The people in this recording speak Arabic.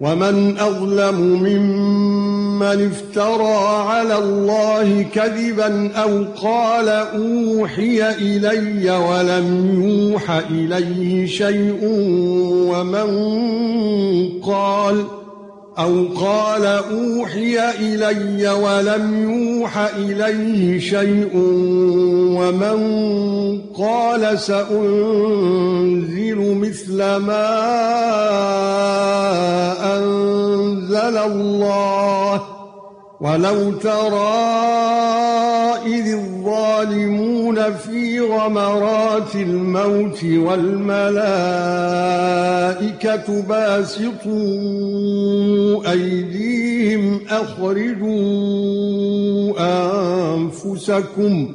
وَمَنْ أَظْلَمُ مِمَّنِ افْتَرَى عَلَى اللَّهِ كَذِبًا أَوْ قَالَ أُوحِيَ إِلَيَّ وَلَمْ يُوحَ إِلَيْهِ شَيْءٌ وَمَنْ قَالَ أَوْ قَالَ أُوحِيَ إِلَيَّ وَلَمْ يُوحَ إِلَيْهِ شَيْءٌ وَمَنْ قَالَ سَأُنْزِلُ مِثْلَ مَا أَنزَلَ اللَّهُ. وَلَوْ تَرَى إِذِ الظَّالِمُونَ فِي غَمَرَاتِ الْمَوْتِ وَالْمَلَائِكَةُ بَاسِطُو أَيْدِيهِمْ أَخْرِجُوا أَنفُسَكُمْ